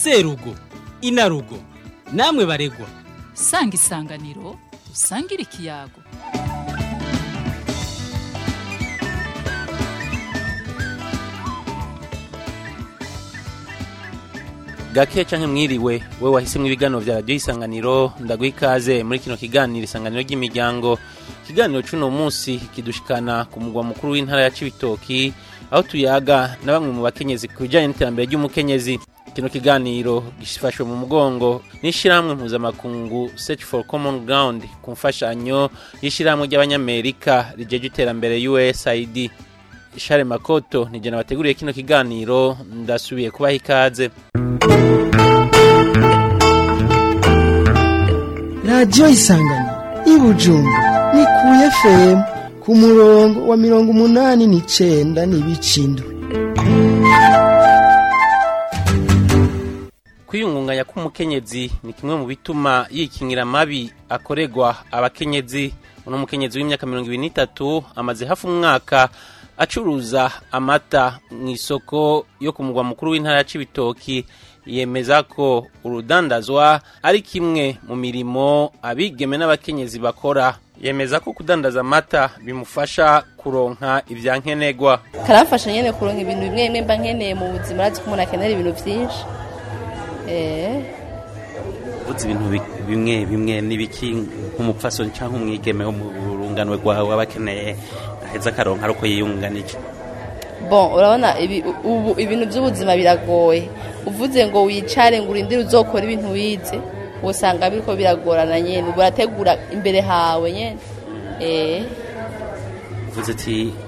serugo inarugo namwe baregwa sanga isanganiro usangire ikiyago gake cyangwa mwiriwe we wahisemo ibiganiro bya radiyo isanganiro ndaguha ikaze muri kino kiganiro isanganiro ry'imiryango ikiganiro cy'uno munsi kidushikana ku mugwa mukuru w'intara ya cibitoki aho tuyaga na bamwe mu bakenyezi ku bijyanye n'iterambere ry'umukenyezi kino kiganiro gifashwe mu mugongo n'ishyirahamwe mpuzamakungu search for common ground ku mfashanyo y'ishyirahamwe ry'abanyamerika rijeje iterambere USAID Share Makoto ni jana wateguriye kino kiganiro ndasubiye kubaha ikaze Radio Isanganyiro y'ubujumbu ni ku FM ku murongo wa mirongo umunani n'icyenda n'ibicindwe kwiyungunganya k'umukenyezi ni kimwe mu bituma yikingira mabi akoregwa abakenyezi uno mukenyezi w'imyaka mirongo ibiri n'itatu amaze hafi umwaka acuruza amata mu isoko yo ku mugwa mukuru w'intara ya Cibitoki yemeza ko urudandazwa ari kimwe mu mirimo abigeme n'abakenyezi bakora yemeza ko kudandaza amata bimufasha kuronka ibyankenerwa karamfasha nyine kuronka ibintu bimwe bimwe mba nkeneye mu buzima ko umuntu akenera ibintu byinshi Eh. uretse ibintu bimwe bimwe n'ibiki nk'umupfaso cyangwa umwigeme wo mu rungano rwawe aba akeneye aheza akaronka ari yiyunganije bon urabona ibintu by'ubuzima biragoye uvuze ngo wicare ngo urindire uzokora ibintu wize usanga biriko biragorana nyine urategura imbere hawe nyine eee eh. uvuze ati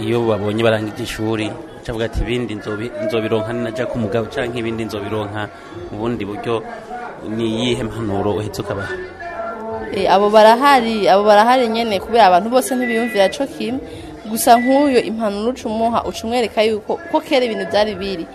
iyo babonye baranga ishuri cyangwa ati ibindi nzobironka najya ku mugabo cyangwa ibindi nzobironka mu bundi buryo ni iyihe mpanuro uhetse ukabaha eh, abo barahari abo barahari nyine kubera abantu bose ntibiyumvira cyo kimwe gusa nk’uyu impanuro ucumuha ucumwereka yuko ko kera ibintu byari biri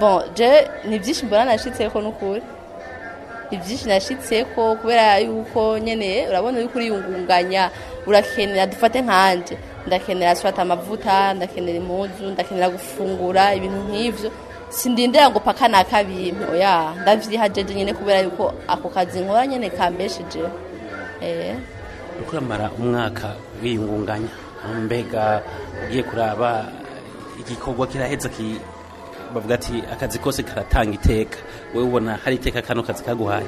bon je ni byinshi mbona nashyitse ko n'ukuri ibyinshi nashyitse ko kubera yuko nyine urabona yuko uriyungunganya urakenera dufate nkanjye ndakenera sirata amavuta ndakenera impunzu ndakenera gufungura ibintu nk'ibyo sindindira ngo paka naka bintu oya ndavyihajeje nyene kubera yuko ako kazi nkora nyene kambesheje eh ukwamara umwaka wiyungunganya mbega ugiye kuraba igikorwa kiraheza ki bavuga ati akazi kose karatanga iteka wewe ubona hari iteka kano kazi kaguhaye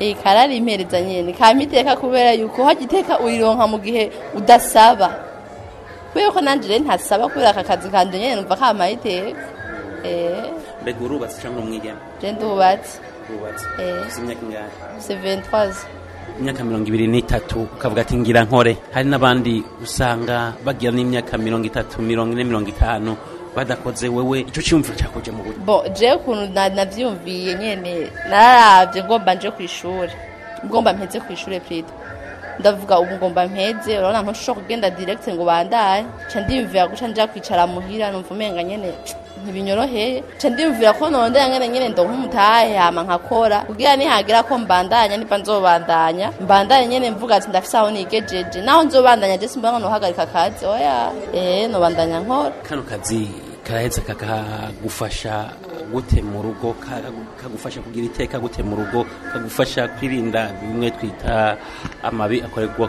e eh, kararimpereza nyene kamiteka kubera yuko hagiteka urironka mu gihe udasaba kubera ko nanjye ntasaba kubera aka kazi kanjye nyine numva kampaye iteka eh. mbega urubatse cyangwa umwigeme rero ndubatse urubatse eh. uzi imyaka ingahe seventwazi imyaka mirongo ibiri n'itatu ukavuga ati ngira nkore hari n'abandi usanga bagira n'imyaka mirongo itatu mirongo ine mirongo itanu badakoze wewe icyo cyumviro cyakujya mu buryo bo jewe ukuntu nabyumviye nyine nararabye ngomba nje ku ishuri ngomba mpetse ku ishuri perezida ndavuga umugomba mpeze urabona ntushobora kugenda diregiti ngo bandaye nca ndiyumvira guca njya kwicara muhira numva umenga nyene ntibinyoroheye nca ndiyumvira ko nondera ngene nyene ndo nk'umutahe hama nkakora kugira nihagira ko mbandanya niba nzobandanya mbandanye nyene mvuga ati ndafise aho nigejeje naho nzobandanya je simbona nohagarika akazi oya eh nobandanya nkora kano kazi kaheza kakagufasha gute mu rugo kagufasha kugira iteka gute mu rugo kagufasha kwirinda bimwe twita amabi akorerwa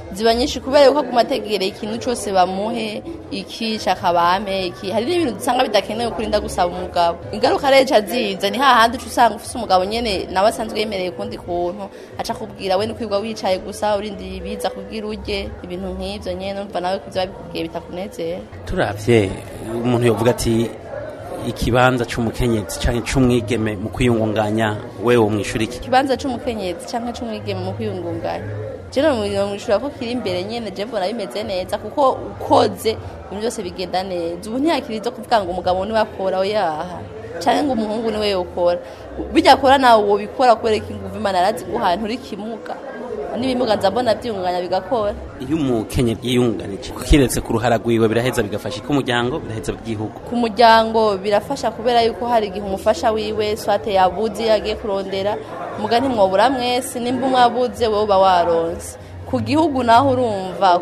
ziba nyinshi kubera yuko aguma ategereye ikintu cyose bamuhe iki akabame iki hari n'ibintu dusanga bidakenewe kurinda gusaba umugabo ingaruka rero ziza ni hahandi uca usanga ufite umugabo nyine nawe asanzwe yemereye ukundi kuntu aca akubwira we ni wicaye gusa urindiriye ibiza kubwira urye ibintu nk'ibyo nyine numva nawe ko babikubwiye bitakunezera turabye umuntu yavuga ati ikibanza cy'umukenyezi cyangwa cy'umwigeme mu kwiyungunganya wewe mu ishuri iki ikibanza cy'umukenyezi cyangwa cy'umwigeme mu kwiyungunganya jeno mu ishuri ako kiri imbere nyine je mbona bimeze neza kuko ukoze ibintu byose bigenda neza ubu ntiyakiri zo kuvuga ngo umugabo niwe akora yaha cyangwa ngo umuhungu niwe ukora bijya akora nawe wobikora kubera ko inguvu imana arazi nturi kimuga n'ibimuga mbona byunganya bigakora iyo umukenya yiyunganije keretse ku ruhara rwiwe biraheza bigafasha ku muryango biraheza by'igihugu ku muryango birafasha kubera yuko hari igihe umufasha wiwe swate yabuze yagiye kurondera muga ntimwobura mwese nimba umwabuze wowe uba waronse ku gihugu naho urumva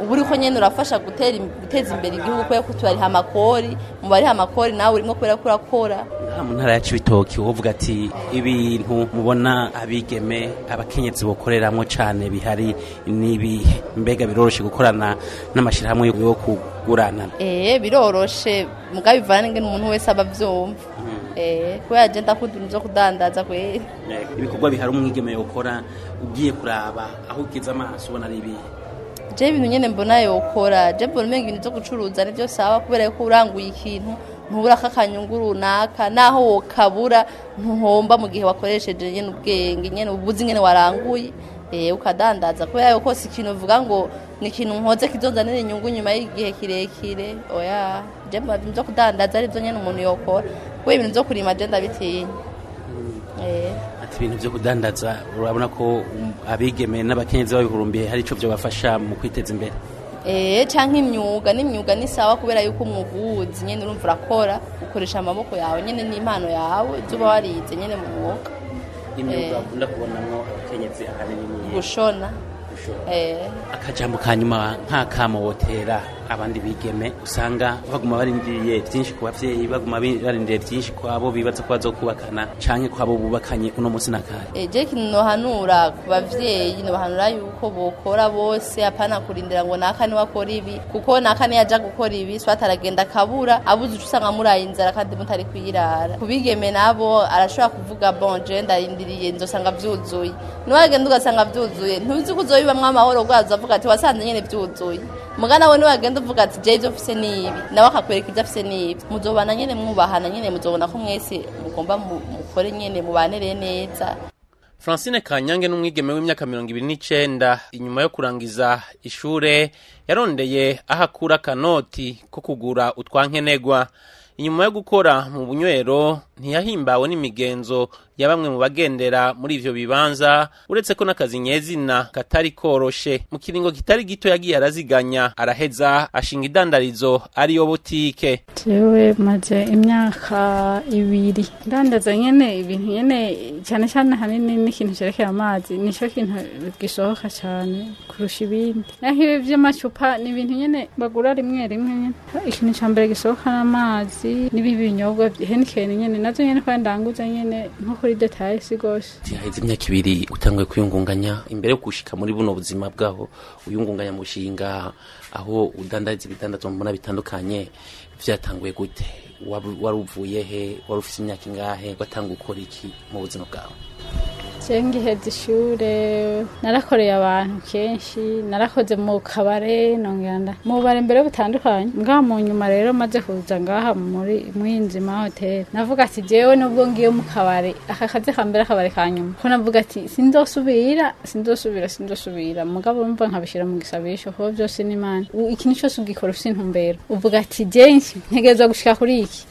uba uri ko nyine urafasha guteza imbere igihugu kubera ko tubariha amakori mu bariha amakori nawe urimo kubera ko urakora mu ntara ya cibitoki uvuga ati ibintu mubona abigeme abakenyezi bukoreramo cyane bihari n'ibihe mbega biroroshye gukorana n'amashyirahamwe yo kugurana eee biroroshe mugabe bivana ngo umuntu wese aba abyumva mm-hmm. eee kubera agenda akunda ibintu kudandaza kubera eh, ibikorwa bihari umwigeme yokora ugiye kuraba aho ugeze amaso ubona ari ibihe je ibintu nyene mbona yokora je mbona umenga ibintu vyo gucuruza nibyo sawa kubera yuko uranguye ikintu ntubura akanyungu runaka naho wokabura ntuhomba mu gihe wakoresheje nyene ubwenge nyene ubuzi nyene waranguye eh, ukadandaza kubera yuko si ikintu uvuga ngo ni ikintu nkoze kizonzanira inyungu nyuma y'igihe kirekire oya je mba byo kudandaza ari byo umuntu yokora kubera ibintu vyo kurima je ndabitinya mm. eh. ibintu byo kudandaza urabona ko abigeme n'abakenyezi babihurumbiye hari icyo byabafasha mu kwiteza imbere eee eh, cyangwa imyuga n'imyuga ni kubera yuko umwuga uwuzi nyine urumva urakora ukoresha amaboko yawe nyine n'impano yawe ibyo uba warize nyine mu mwuga imyuga eh. ukunda kubonamo abakenyezi ahanini gushona eh. akajambo ka nyuma nk'akamowotera abandi bigeme usanga baguma barindiriye byinshi ku babyeyi baguma barindiriye byinshi ku bibatse ko bazokubakana canke ku abo bubakanye uno munsi na kare eh, je nohanura ku bavyeyi nohanura yuko bokora bose apana kurindira ngo naka ni wakora ibi kuko naka ni yaja gukora ibi swata akabura abuze usanga muraye inzara kandi mutari kuyirara kubigeme nabo arashobora kuvuga bon je ndarindiriye nzosanga vyuzuye niwagenda ugasanga vyuzuye ntuzi ko uzoyibamwo amahoro gwazo avuga ati wasanze nyene vyuzuye mugana we niwagenda ugenda uvuga ati jya ibyo afite ni ibi nawe akakwereka ibyo afite ni ibi muzobana nyine mwubahana nyine muzobona ko mwese mugomba mukore nyine mubanire neza Francine Kanyange n'umwigeme w'imyaka mirongo ibiri n'icyenda inyuma yo kurangiza ishure yarondeye aho akura akanoti ko kugura utwankenegwa inyuma yo gukora mu bunywero ntiyahimbawe n'imigenzo ya bamwe mu bagendera muri ivyo bibanza uretse ko n'akazi nyezina katari koroshe mu kiringo kitari gito yagiye araziganya araheza ashinga idandarizo ariyo butike jewe maze imyaka ibiri ndandaza nyene ibintu nyene cyane cyane hanini n'ikintu cerekeye amazi nico kintu gisohoka cyane kurusha ibindi naho ibi vy'amacupa ni ibintu nyene bagura rimwe rimwe ikintu ca mbere gisohoka n'amazi amazi n'ibi binyobwa henikeni nyine nazo nyine kwa ndanguza nyine nko kuri detaye si gose haheze imyaka ibiri utanguye kwiyungunganya imbere yo gushika muri buno buzima bwaho uyungunganya mushinga aho udandaza ibidandazwa mbona bitandukanye vyatanguye gute wari uvuye he wari ufite imyaka ingahe watanga ukora iki mu buzima bwawe cenga ishure narakoreye abantu kenshi narakoze mu kabare nongera mu bare butandukanye mbwa mu nyuma rero maze kuza ngaha muri mwinzima hoteli navuga ati jewe nubwo ngiye mu kabare aka kazi ka mbere akabare ka nyuma ko navuga ati sinzosubira sinzosubira sinzosubira mugabo urumva nkabishyira mu gisabisho kuko byose ni imana ikintu cyose ugikora ufite intumbero uvuga ati jenshi ntegereza gushika kuri iki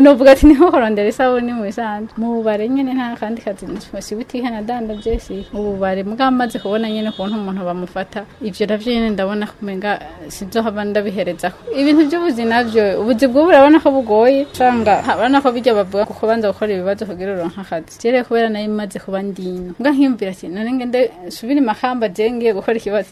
novuga ati niho kurondera isabune mu bisanzwe mu bubare nyene nta kandi kazi sibutike nadandaje si ububare bwamaze kubona nyene kuntu umuntu bamufata ivyo navyo nyene ndabona kumenga sizohaba ndabiherezako ibintu vy'ubuzi navyo ubuzi bwo burabona ko bugoye canga abona ko bijya bavuga kubanza gukora ibibazo kugira uronka akazi jerewe kubera nayo imaze kuba ndino mbwa nkiyumvira ati none ngende subire makamba ngiye gukora ikibazo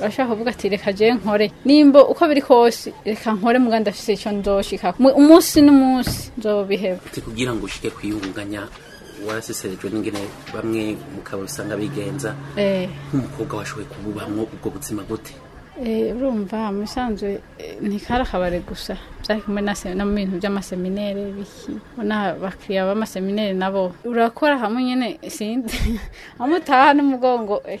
urashobora kuvuga ati reka jewe nkore nimba uko biri kose reka nkore muganda afise icyo nzoshika umunsi n'umunsi nzobiheba kugira ngo ushike kwiyunganya warasesejwe n'ingene bamwe mu kabari usanga bigenza nk'umukobwa washoboye kububamwo ubwo buzima gute urumva eh, mu bisanzwe eh, ntikari gusa byari kumwe no mu bintu by'amaseminere biki abakiriya b'amaseminere nabo urakora hamwe nyine sinzi amutaha n'umugongo eh.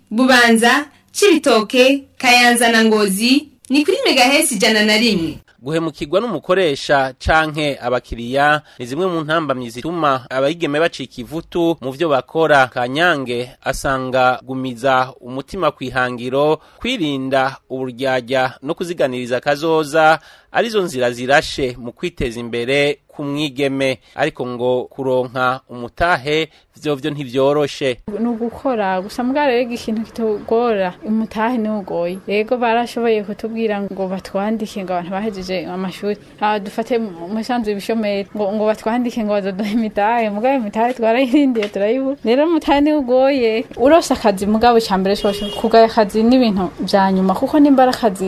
bubanza cibitoke kayanza na ngozi ni kuri megahesi ijana na rimwe guhemukirwa n'umukoresha canke abakiriya ni zimwe mu ntambamyi zituma abayigeme bacika ivutu mu vyo bakora kanyange asanga gumiza umutima kwihangiro kwirinda uburyarya no kuziganiriza kazoza arizo nzira zirashe mu kwiteza imbere kumwigeme ariko ngo kuronka umutahe vyovyo ntibyoroshe nugukora gusa mwarerega ikintu kitugora umutahe nugoye rego barashoboye kutubwira ngo batwandike ngo abantu bahejeje amashuri dufate umusanzu ibishomeri ngo ngo batwandike ngo bazoduha imitahe mugabo imitahe twarayirindiye turayibura rero umutahe niugoye urose akazi mugabo cambere cose kugaya akazi n'ibintu vya nyuma kuko nimba ari akazi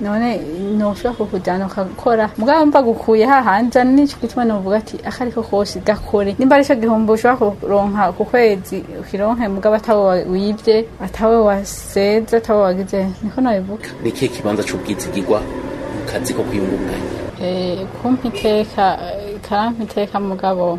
none ntushobora kukujyana ukakora mugabo mba gukuye hahanja n'icyo gituma nuvuga ati akari ko kose gakore nimba ari cyo gihombo ushobora kuronka ku kwezi ukironke mugabo atawe wibye atawe waseze atawe wagize niko nabivuga ni ikihe kibanza cy'ubwizigirwa mu kazi ko kwiyungunganya eh, kumpa iteka karampe iteka mugabo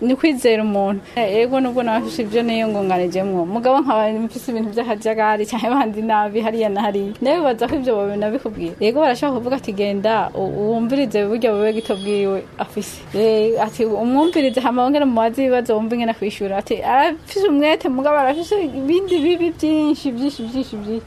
ni ukwizera umuntu yego eh, nubwo nabafashe ibyo niyo ngo nganigemo mugabo nkaba mfise ibintu by'akajagari cyane abandi nabi hariya na hariya nawe bibaza ko ibyo babinabikubwira yego barashobora kuvuga ati genda wumvirize buryo bube gito bwiwe afise eh, ati umwumvirize hama wongera mubaze ibibazo wumva ingena kwishura ati arafise umwete mugabo arafise ibindi bibi byinshi byinshi byinshi byinshi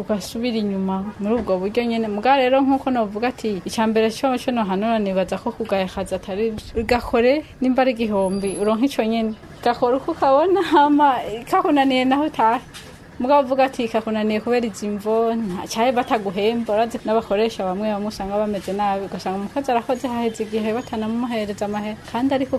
ugasubira inyuma muri ubwo buryo nyine mugare rero nk'uko navuga ati icya mbere cyo nohanura none nibaza ko kugahaza atari gahore nimba ari igihumbi uronka icyo nyine gakora uko ukabona kakunaniye naho utaha mugabo uvuga ati kakunaniye kubera izi mvo ntacyaye bataguhemba urazi n'abakoresha bamwe bamusanga bameze nabi ugasanga umukozi arakoze haheze igihe batanamuhereza amahera kandi ari ku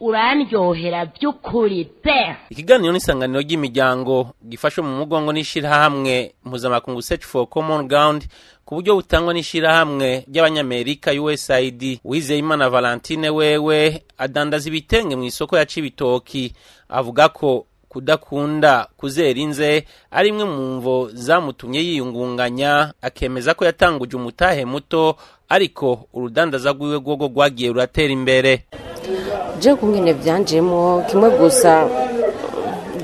urandyohera by'ukuri pe ikiganiro n'isanganiro ry'imiryango gifashwe mu mugongo n'ishyirahamwe mpuzamakungu search for common ground ku buryo butangwa n'ishyirahamwe ry'abanyamerika usaid wizeyimana valentine wewe adandaza ibitenge mu isoko ya cibitoki avuga ko kudakunda kuzera inze ari imwe mu mvo zamutumye yiyungunganya akemeza ko yatanguje umutahe muto ariko urudandaza rwiwe rwogo rwagiye ruratera imbere je kungene byanjemo kimwe gusa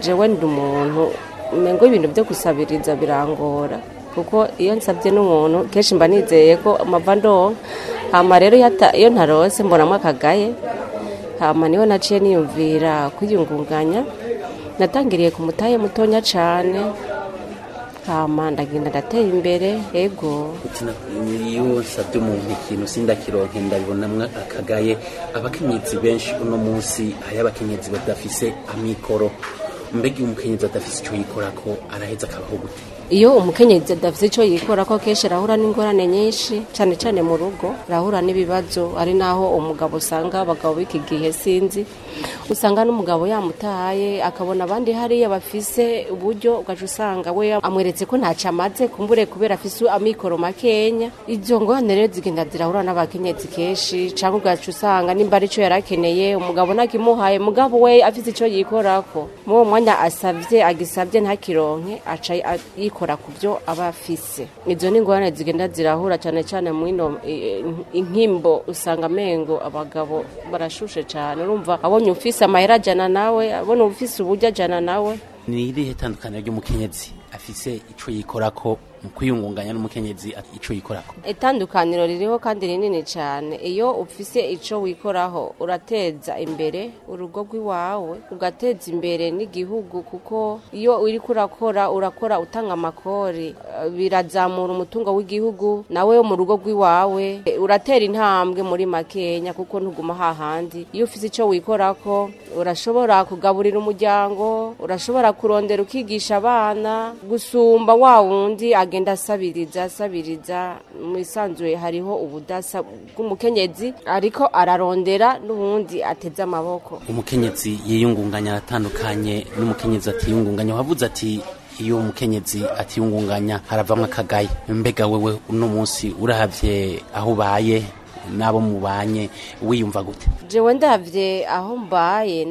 jewe ndi umuntu ngo ibintu byo gusabiriza birangora kuko iyo nsabye n'umuntu kenshi mba nizeye ko amavandonka hama rero iyo ntarose mbonamo akagaye hama niho naciye niyumvira kuyungunganya natangiriye ku mutahe mutonya cyane kama ndagenda ndateye imbere ego iyo nsabye umuntu ikintu sindakironke ndabibonamo akagaye abakenyezi benshi uno munsi hari abakenyezi badafise amikoro mbega iyo umukenyezi adafise icyo yikora ko araheza akabaho gute iyo umukenyezi adafite icyo yikora ko akenshi arahura n'ingorane nyinshi cyane cyane mu rugo arahura n'ibibazo ari naho umugabo usanga abagabo b'iki gihe sinzi usanga n'umugabo yamutahaye akabona abandi hariya bafise uburyo ugaca usanga we amweretse ko ntacyo amaze kumbure kubera afise amikoro makenya izo ngorane rero zigenda zirahura n'abakenyezi kenshi cyangwa ugaca usanga nimba aricyo yari akeneye umugabo ntakimuhaye mugabo we afite icyo yikorako muri uwo mwanya asabye agisabye ntakironke aca yikora ku byo aba afise izo ni ingorane zigenda zirahura cyane cyane mu ino inkimbo eh, eh, usanga amengo abagabo barashushe cyane urumva abonye ubonye ufise amahera ajyana nawe abona ufise uburyo ajyana nawe ni irihe tandukaniro ry'umukenyezi afise icyo yikora ko mu kwiyungunganya n'umukenyezi icyo yikoraho itandukaniro ririho kandi rinini cyane iyo ufise icyo wikoraho urateza imbere urugo rw'iwawe ugateza imbere n'igihugu kuko iyo uri kurakora urakora utanga amakori birazamura umutungo w'igihugu nawe mu rugo rw'iwawe uratera intambwe muri makenya kuko ntuguma hahandi iyo ufise icyo wikora ko urashobora kugaburira umuryango urashobora kurondera ukigisha abana gusumba wa wundi agenda agenda asabiriza asabiriza mu isanzuye hariho ubudasa bw'umukenyezi ariko ararondera n'ubundi ateze amaboko umukenyezi yiyungunganya aratandukanye n'umukenyezi atiyungunganya wavuze ati iyo umukenyezi atiyungunganya haravamo akagaye mbega wewe uno munsi urahabye aho ubaye n'abo mubanye wiyumva gute jewe ndabye aho mbaye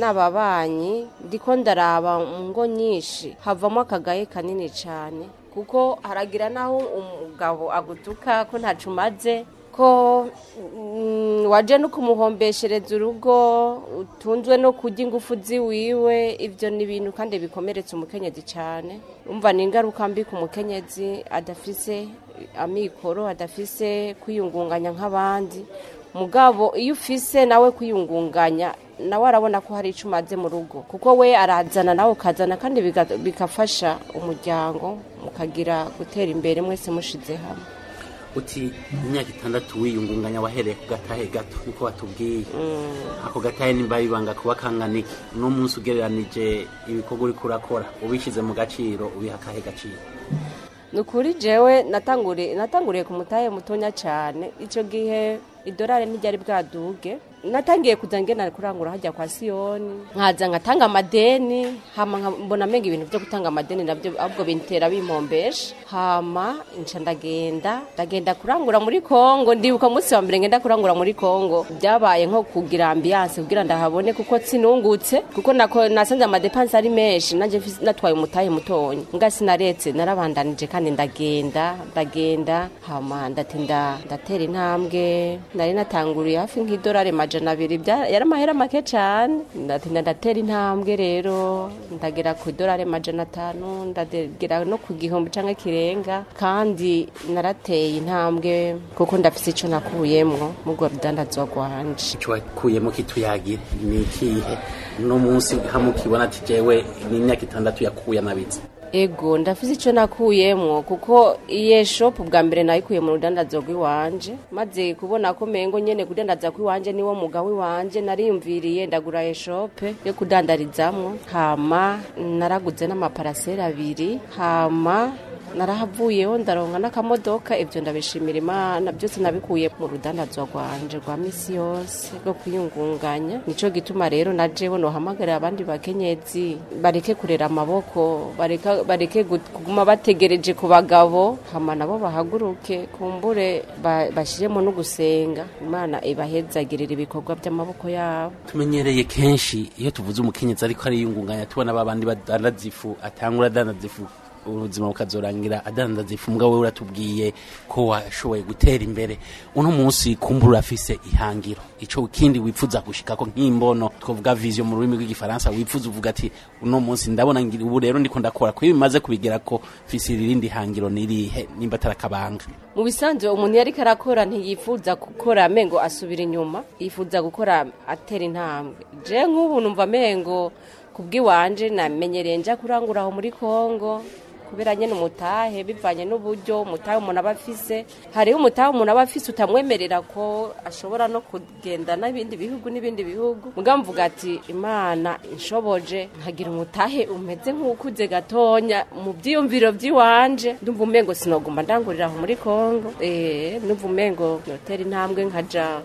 n'ababanyi ndiko ndaraba ngo nyinshi havamo akagaye kanini cyane kuko haragira n'aho umugabo agutuka ko ntacu umaze ko mm, waje no kumuhombeshereza urugo utunzwe no kurya ingufu ziwiwe ibyo ni ibintu kandi bikomeretse umukenyezi cyane umva ni ingaruka mbi ku mukenyezi adafise amikoro adafise kwiyungunganya nk'abandi mugabo iyo ufise nawe kwiyungunganya nawe arabona ko hari icyo umaze mu rugo kuko we arazana nawe ukazana kandi bigafasha umuryango mukagira gutera imbere mwese mushize hamwe uti imyaka itandatu wiyungunganya wahereye ku gatahe gato niko watubwiye mm. ako gatahe nimba bibanga kuba kangana iki uno munsi ugereranije ibikorwa uri kurakora ubishyize mu gaciro ubiha akahe gaciro ni ukuri jewe natanguriye ku mutahe mutonya cyane icyo gihe idorari ntiryari bwaduge natangiye kujya ngena kurangura hajya kwa siyoni nkaza ngatanga amadeni hama mbona amenga ibintu byo gutanga amadeni nabyo ahubwo bintera bimpombesha hama nca ndagenda ndagenda kurangura muri kongo ndibuka umunsi wa mbere ngenda kurangura muri kongo byabaye nko kugira ambiyanse kugira ndahabone kuko sinungutse kuko nasanze amadepanse ari menshi nanjye natwaye umutahe mutonya nga sinaretse narabandanije kandi ndagenda ndagenda hama ndatinda ndatera intambwe nari natanguriye hafi nk'idolari amajana abiri yari amahera make cyane ndatera intambwe rero ndagera ku idorari amajana atanu ndagera no ku gihumbi cyangwa kirenga kandi narateye intambwe kuko ndafite icyo nakuyemo mu rudandazwa rwanje icyo wakuyemo kituyagira ni ikihe n'umunsi hamwe ukibona ati jyewe ni imyaka itandatu yakuye anabitse ego ndavuze icyo nakuyemo kuko iye shopu bwa mbere nayikuye mu rudandazo rw'iwanje maze kubona ko mengo nyene kudandaza kw'iwanje niwo mugawe wanje nariyumviriye ndagura iye yo kudandarizamwo hama naraguze n'amaparasera abiri hama narahavuyeho ndaronka n'akamodoka ibyo ndabishimira imana byose nabikuye mu rudandazo rwanje rwa misi yose rwo kwiyungunganya nico gituma rero najewe nohamagarira abandi bakenyezi bareke kurera amaboko bareka bareke kuguma bategereje ku bagabo hama nabo bahaguruke kumbure bashyiremo no gusenga imana ibahezagirira ibikorwa by'amaboko yabo tumenyereye kenshi iyo tuvuze umukenyezi ariko ariyungunganya tubona babandi badandaza ifu atangura adandaza ubuzima bukazorangira adandaza ifu mbwa wewe uratubwiye ko washoboye gutera imbere uno munsi kumbura afise ihangiro ico kindi wifuza gushika ko nk'imbono twovuga vision mu rurimi rw'igifaransa wifuza uvuga ati uno munsi ndabona ngira ubu rero ndiko ndakora ko bimaze kubigera ko fisi irindi hangiro nirihe nimba tarakabanga mu bisanzwe umuntu yari karakora ntiyifuza gukora mengo asubira inyuma yifuza gukora atera intambwe je nk'ubu numva mengo kubwiwanje namenyereye nja kurangura muri Kongo biranye n’umutahe bivanye n'uburyo umutahe umuntu aba afise hariho umutahe umuntu aba afise utamwemerera ko ashobora no kugenda n'ibindi bihugu n'ibindi bihugu mugabo mvuga ati imana inshoboje nkagira umutahe umeze nk'ukuze gatonya mu byiyumviro by'iwanje ndumva umengo sinaguma ndangurira aho muri congo eee eh, ndumva umengo notera intambwe nkaja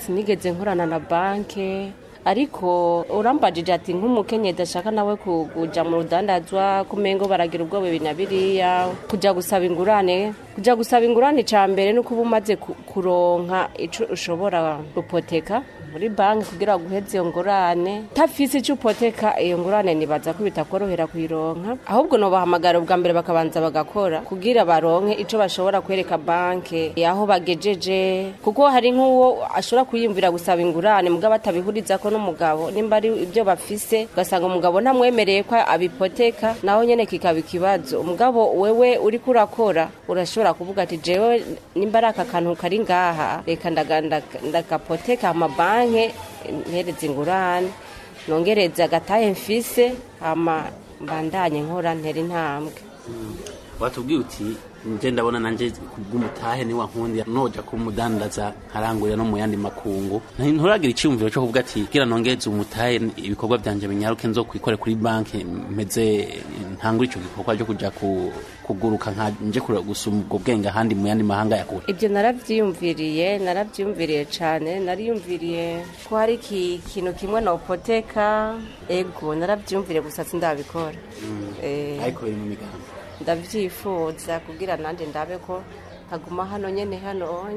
sinigeze nkorana na banki ariko urambajije ati nk'umukenyezi adashaka nawe kujya mu rudandazwa kumengo baragira ubwoba ibintu biriya kujya gusaba ingurane kujya gusaba ingurane cya mbere ni uko uba umaze kuronka icyo ushobora gupoteka muri banki kugira ngo uheze iyo ngurane utafise icyo upoteka iyo ngurane nibaza ko bitakorohera kuyironka ahubwo nobahamagara ubwa mbere bakabanza bagakora kugira baronke icyo bashobora kwereka banki yaho bagejeje kuko hari nk'uwo ashobora kuyimvira gusaba ingurane mugabo atabihuriza ko n'umugabo nimba ari ibyo bafise ugasanga umugabo ntamwemereye ko abipoteka naho nyene kikaba ikibazo umugabo wewe uri kurakora urashobora kuvuga ati jewe nimba ari aka kantu kari ngaha reka ndagapoteka amabanki banki nteretse ingurane nongereze agataye mfise hama mbandanye nkora ntera intambwe hmm. watubwiye uti nje ndabona nanje kubw'umutahe ni wankundi noja kumudandaza nkarangurira no mu yandi makungu nturagira icyumviro cyo kuvuga ati gira nongeze umutahe ibikorwa byanje binyaruke nzo kwikore kuri banki meze ntangura ico gikorwa cyo ku kuguruka nka nje kure gusuma ubwo bwenge ahandi mu yandi mahanga ya kure ibyo naravyiyumviriye naravyiyumviriye cane nariyumviriye ko hari ikintu kimwe opoteka ego naravyiyumviriye gusa sindabikora mm. eh. ariko biri mu migambi ndabyifuza kubwira nanjye ndabe ko haguma hano nyine hano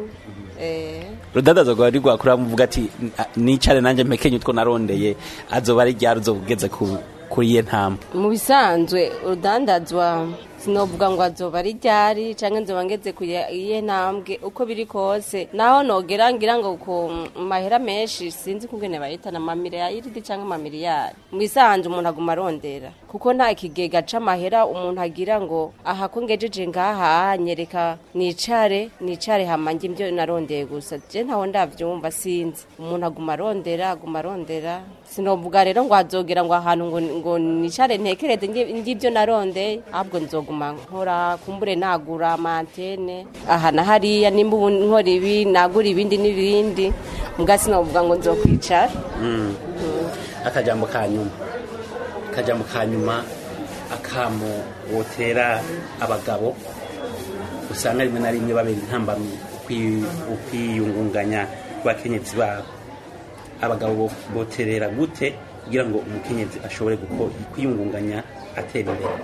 eh. rudadaza rwari rwakura muvuga ati nicare nanjye mpekenye utwo narondeye azoba ari ryari uzobugeze kuri iyo ntambwe mu bisanzwe urudandazwa sinovuga ngo azoba ari ryari cyangwa nzoba ngeze kuyihe ntambwe uko biri kose naho nogera ngira ngo ku mahera menshi sinzi kungene bayitana amamire ya cyangwa canke mu mwisanje umuntu aguma arondera kuko nta kigega c'amahera umuntu agira ngo aha ko ngejeje ngaha nyereka nicare nicare hama nge ivyo narondeye gusa je ntaho ndavyumva sinzi umuntu aguma arondera aguma arondera sinovuga rero ngo azogera ngo ahantu ngo nicare ntekereze ngibyo naronde ahubwo nzoguma nkora kumbure nagura amantene aha na hariya nimba ubu nkora ibi nagura ibindi n'ibindi mbwa sinovuga ngo nzokwicara hmm. akajya mu kanyuma akajya mu kanyuma akamu wotera abagabo usanga rimwe na rimwe babera intambamyi ukwiyungunganya ku bakenyezi babo abagabo boterera gute kugira ngo umukenyezi ashobore kwiyungunganya atera imbere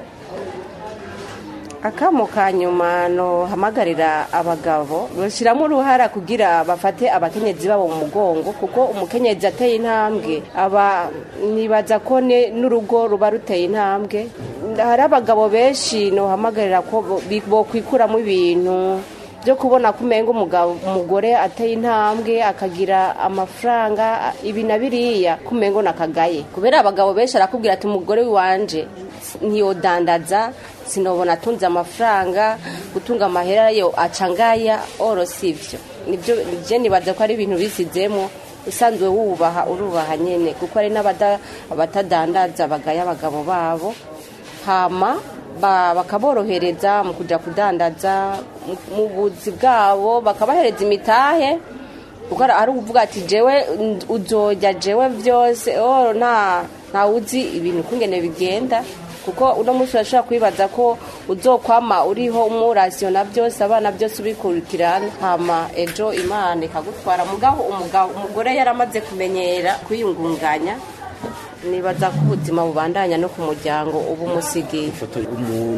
akamo ka nyuma hahamagarira abagabo bashyiramo uruhara kugira bafate abakenyezi babo mu mugongo kuko umukenyezi ateye intambwe aba nibaza ko n'urugo ruba ruteye intambwe hari abagabo benshi hahamagarira ko bokwikuramo ibintu byo kubona kumenga umugabo umugore ateye intambwe akagira amafaranga ibi na biriya kumengo nakagaye kubera abagabo benshi arakubwira ati umugore wanje ntiyodandaza sinobona atunze amafaranga gutunga amahera yo acangaya oro sivyo nibyo je nibaza ko ari ibintu bisizemo usanzwe wubaha urubaha nyene kuko ari n'abatadandaza bagaya abagabo babo hama bakaborohereza mu kujya kudandaza mu buzi bwabo bakabahereza imitahe ari ukuvuga ati jewe uzojya jewe byose oh, nta uzi ibintu ukungene bigenda kuko uno munsi urashobora kwibaza ko uzokwama uriho umurasiyo na byose abana byose ubikurikirana hama ejo imana ikagutwara mugaho umugore yaramaze kumenyera kwiyungunganya nibaza ko ubuzima bubandanya no ku muryango uba umusigiye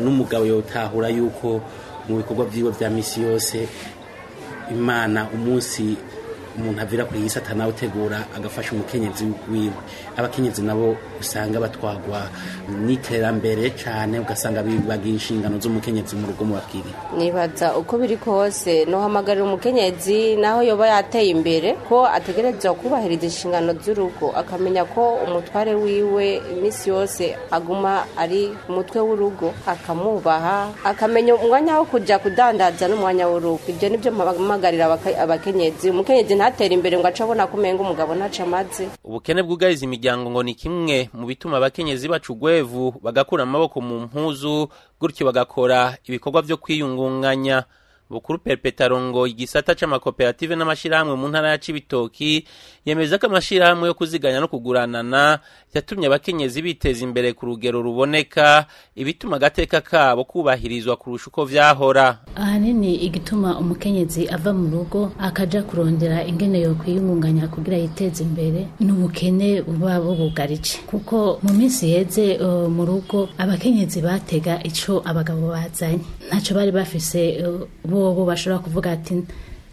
n'umugabo yotahura yuko mu bikorwa byiwe bya misi yose imana umunsi umuntu avira iyi satana utegura agafasha umukenyezi wiwe abakenyezi nabo usanga batwagwa n'iterambere cyane ugasanga bibaga inshingano z'umukenyezi mu rugo mubabwiriye nibaza uko biri kose nuhamagarira umukenyezi naho yoba yateye imbere ko ategereza kubahiriza inshingano z'urugo akamenya ko umutware wiwe iminsi yose aguma ari umutwe w'urugo akamubaha akamenya umwanya wo kujya kudandaza n'umwanya w'urugo ibyo nibyo mpamagarira abakenyezi umukenyezi nta atera imbere ngo ace abona ko umenga umugabo ntaca amadze ubukene bwugariza imiryango ngo ni kimwe mu bituma abakenyezi baca ugwevu bagakura amaboko mu mpuzu gutyo bagakora ibikorwa byo kwiyungunganya bukuru perpetarongo igisata c'amakoperative n’amashyirahamwe mu ntara ya Cibitoki yemeza ko amashyirahamwe yo kuziganya no kuguranana yatumye abakenyezi biteza imbere ku rugero ruboneka ibituma agateka kabo kubahirizwa kurusha uko byahora ahanini igituma umukenyezi ava mu rugo akaja kurondera ingene yo kwiyungunganya kugira yiteze imbere n'ubukene buba bubugarije kuko mu minsi yeze mu rugo abakenyezi batega icyo abagabo bazanye ntaco bari bafise bobo bashobora kuvuga ati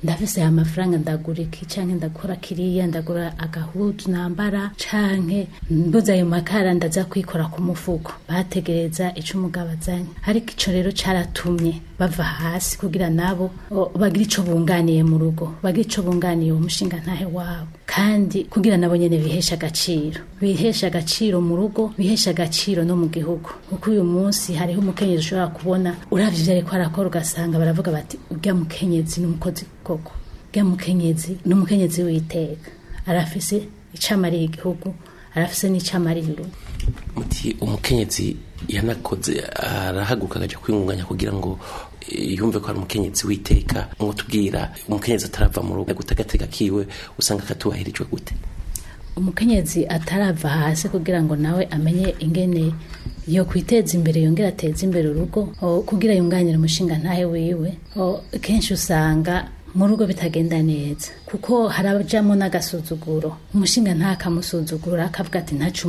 ndafise aya mafaranga ndagura iki canke ndakora kiriya ndagura agahuzu nambara canke mbuze ayo makara ndaza kwikora ku mufuko bategereza ico umugabo azanye ariko ico rero caratumye bava hasi kugira nabo bagira icyo bunganiye mu rugo bagira icyo bunganiye uwo mushinga ntahe wabo kandi kugira nabo nyine biheshe agaciro biheshe agaciro mu rugo biheshe agaciro no mu gihugu kuko uyu munsi hariho umukenyezi ushobora kubona urabye ibyo ariko arakora ugasanga baravuga bati ujya mukenyezi n'umukozi koko ujya mukenyezi n'umukenyezi witeka arafise icamariye igihugu arafise n'icamariye urugo umukenyezi yanakoze arahaguruka akajya kwiyunganya kugira ngo yumve ko hari umukenyezi witeka nko tubwira umukenyezi atarava mu rugo gutagatega kiwe usanga akatubahirijwe gute umukenyezi atarava hasi kugira ngo nawe amenye ingene yo kwiteza imbere yongera ateze imbere urugo kugira yunganire umushinga ntahe wiwe kenshi usanga mu rugo bitagenda neza kuko harajamo n'agasuzuguro umushinga ntakamusuzugura akavuga ati ntacu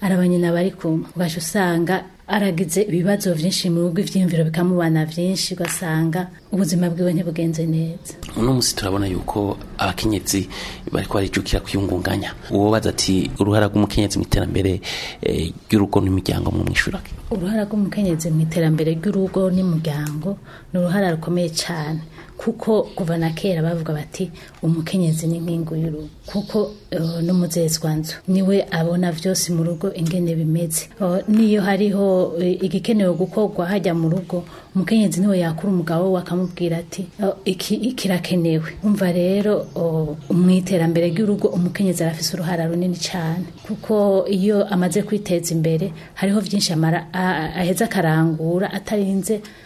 araba nyina bari kumwe ugaca usanga aragize ibibazo byinshi mu rugo ibyiyumviro bikamubana byinshi ugasanga ubuzima bwiwe ntibugenze neza uno munsi turabona yuko abakenyezi bari barijukira kwiyungunganya Uwobaza ati uruhara rw'umukenyezi mu iterambere eh, ry'urugo n'imiryango mu mwishuri uruhara rw'umukenyezi mu iterambere ry'urugo n'umuryango ni uruhara rukomeye cyane kuko kuva na kera bavuga bati umukenyezi ni nk'ingo y'urugo kuko eh, n'umuzezwanzu niwe abona byose mu rugo ingene bimeze oh, niyo hariho eh, igikenewe gukorwa hajya mu rugo umukenyezi niwe yakura umugabo we akamubwira ati oh, iki umva rero oh, mu iterambere ry'urugo umukenyezi arafise uruhara runini cyane kuko iyo amaze kwiteza imbere hariho byinshi amara aheza akarangura atarinze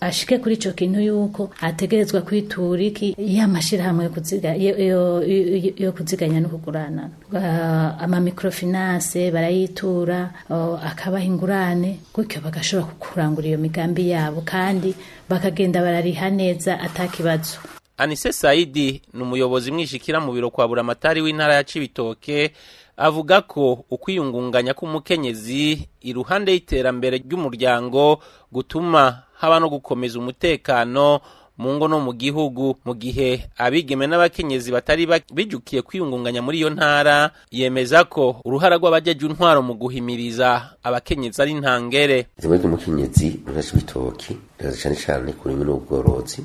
ashike kuri icyo kintu yuko ategerezwa kwitura iki y'amashyirahamwe yo kuziganya no kugurana amamikorofinanse barayitura akabaha ingurane gutyo bagashobora kurangura iyo migambi yabo kandi bakagenda barariha neza atakibazo anise sayidi ni umuyobozi mwishikira mu biro kwa buramatari w'intara ya cibitoke avuga ko ukwiyungunganya k'umukenyezi iruhande y'iterambere ry'umuryango gutuma haba no gukomeza umutekano mu ngo no mu gihugu mu gihe abigeme n'abakenyezi batari bijukiye kwiyungunganya muri iyo ntara yemeza ko uruhara rw'abajyaga intwaro mu guhimiriza abakenyezi ari ntangere ziba ndaza cyane cyane ku rurimi n'ubworozi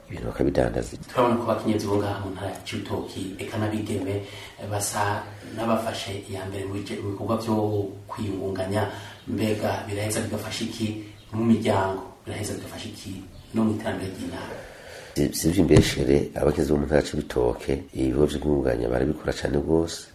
ibintu bakabidandaza turabona ko abakenyezi bo ngaho ntara ya cyutoki reka n'abigeme basa n'abafashe iya mbere mu bikorwa byo kwiyungunganya mbega biraheza bigafasha iki mu miryango biraheza bigafasha iki no mu iterambere ry'intara sibyo imbeshere abakozi mu ntara cy'ibitoke ibigo byo barabikora cyane rwose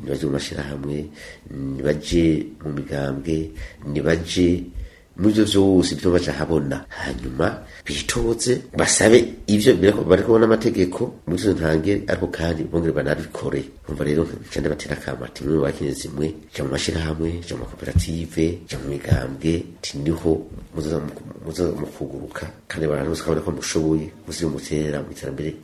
ntibajye mu mashyirahamwe ntibajye mu migambwe ntibajye muvyo vyose byo bajahabona hanyuma bitoze basabe ivyo bariko bona amategeko muvyo ntangere ariko kandi bongere banabikore umva rero cyane batera akamati mwe bakinye zimwe cya mu mashyirahamwe cya mu makoperative cya mu migambwe tiniho muzaza mu kandi baranose kabona ko mushoboye muzimutera mu iterambere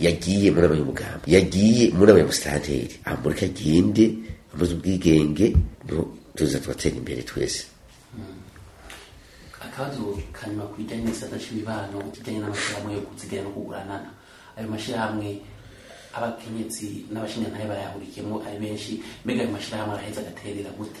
yagiye mu nama y'umugamba yagiye mu twagabaye amurika agende amaze ubwigenge tuza tugatera imbere twese akabazo kanyuma ku bijyanye n'igisata cy'imibano kijyanye n'amashyirahamwe yo kuzigana no kuguranana ayo mashyirahamwe abakenyetsi n'abashinjantare barayahurikiyemo ari benshi mbega ayo mashyirahamwe araheza agaterera gute